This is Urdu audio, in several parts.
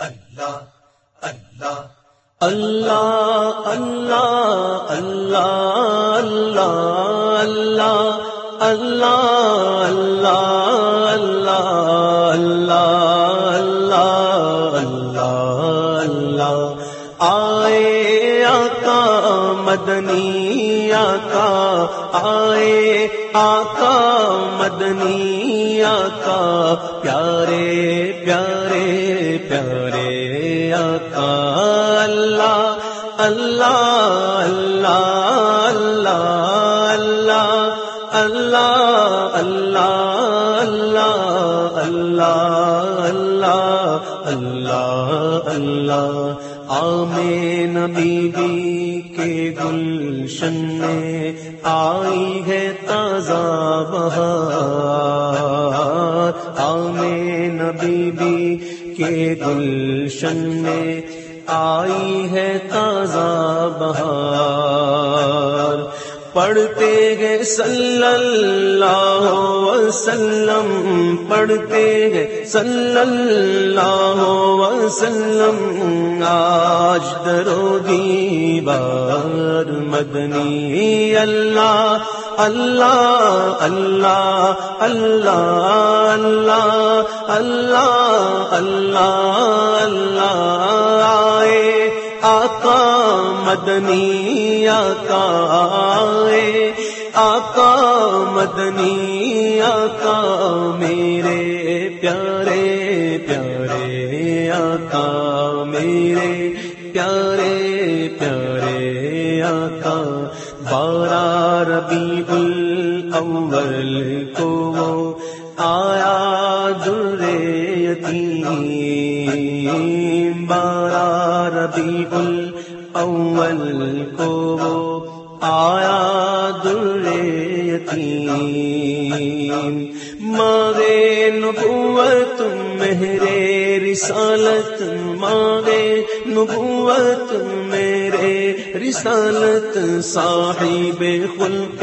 اللہ اللہ اللہ اللہ اللہ اللہ اللہ اللہ اللہ اللہ اللہ اللہ آئے آقا مدنی آقا آئے آقا مدنی آقا پیارے پیارے پیارے آقا اللہ اللہ اللہ اللہ اللہ اللہ اللہ اللہ اللہ اللہ اللہ آمین بی بی کے گلشن میں آئی ہے تازہ بہار میں نبی بی کے گلشن میں آئی ہے تازہ بہار۔ پڑھتے گئے صلی اللہ وسلم، پڑھتے گئے صلی اللہ وسلم۔ آج درو دیوار مدنی اللہ اللہ اللہ اللہ اللہ اللہ اللہ اللہ۔ آقا مدنی آقا آئے۔ آقا مدنی آقا، میرے پیارے پیارے آقا، میرے پیارے پیارے آقا۔ بارہ ربیع الاول کو وہ آیا در یتیم۔ بارہ ربیع الاول کو وہ آیا در یتیم۔ ماغے نبوت میرے رسالت۔ ماغے نبوت میرے رسالت۔ صاحب خلق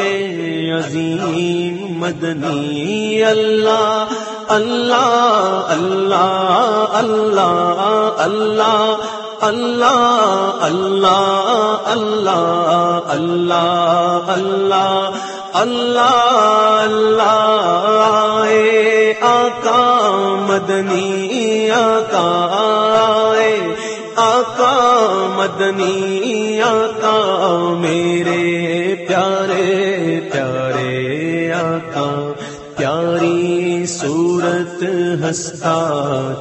عظیم، مدنی اللہ اللہ اللہ اللہ اللہ اللہ اللہ اللہ اللہ اللہ اللہ اللہ، اے آقا مدنی، آقا، اے آقا مدنی، آقا، میرے پیارے پیارے آقا، پیاری صورت ہستا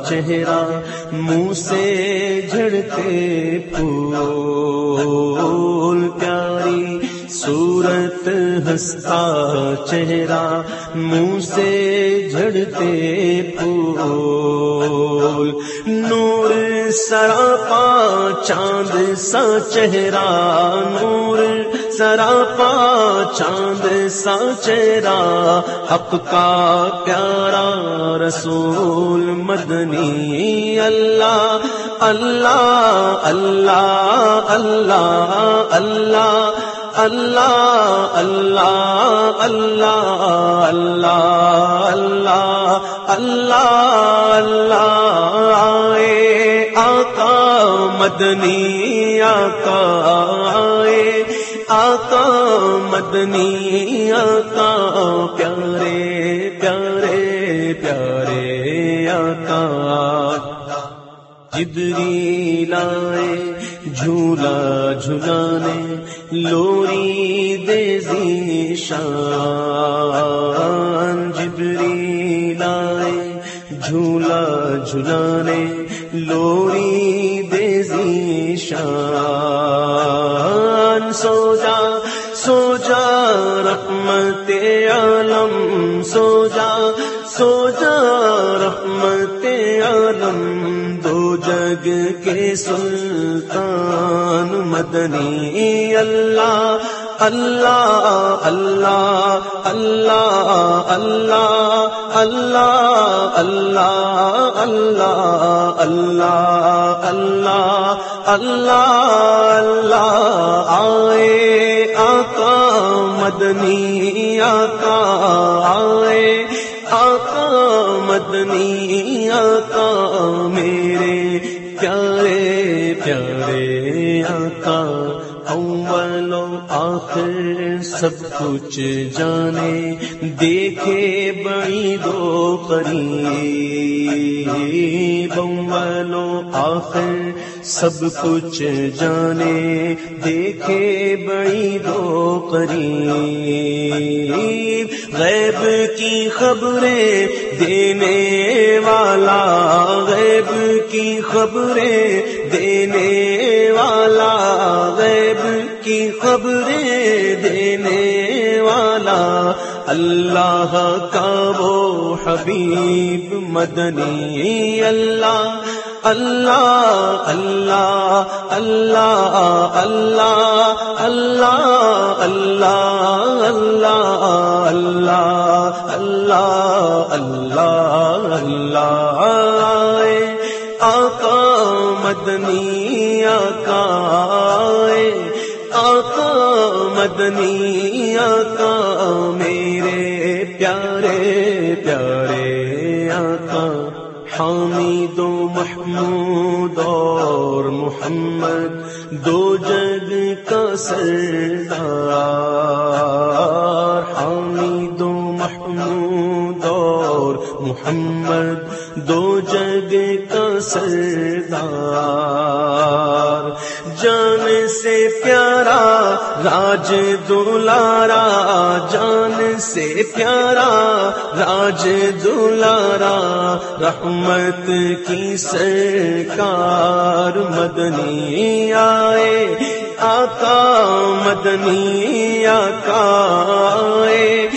چہرہ منہ سے جھڑتے پھول پیاری صورت ہستا چہرہ منہ سے جھڑتے پھول۔ نور سراپا، چاند سا چہرہ، نور سراپا چاند سا چہرہ حق کا پیارا رسول مدنی اللہ اللہ اللہ اللہ اللہ اللہ اللہ اللہ اللہ اللہ اللہ اللہ اے آقا مدنی آقا آقا مدنی، آقا پیارے پیارے پیارے آقا۔ جبری لائے جھولا جھلانے، لوری دے شان۔ جبری لائے جھولا جھلانے، لوری دے شان۔ سو جا سو جا رحمت عالم سو جا سو جا رحمت عالم، دو جگ کے سلطان، مدنی اللہ اللہ اللہ اللہ اللہ اللہ اللہ اللہ اللہ اللہ اللہ اللہ آئے آقا مدنی آقا آئے سب کچھ جانے، دیکھے بڑی دو قریب اول آخر سب کچھ جانے، دیکھے بڑی دو قریب۔ غیب کی خبریں دینے والا، غیب کی خبریں دینے والا، غیب کی خبریں اللہ کا وہ حبیب مدنی اللہ اللہ اللہ اللہ اللہ اللہ اللہ اللہ اللہ اللہ اللہ اللہ آقا مدنی آقا آقا مدنی آقا کا حامد و محمود اور محمد دو جگ کا سردار محمد دو جگ کا سردار۔ جان سے پیارا راج دولارا جان سے پیارا راج دولارا رحمت کی سرکار۔ مدنی آئے، آقا مدنی آقا آئے۔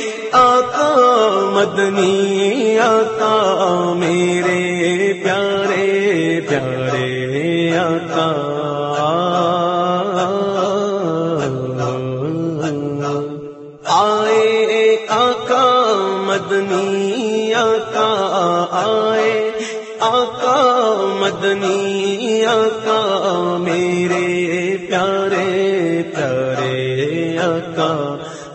مدنی آقا، میرے پیارے پیارے آقا۔ آئے آقا، مدنی آقا، آئے آقا، مدنی آقا، میرے پیارے پیارے آقا۔